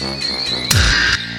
you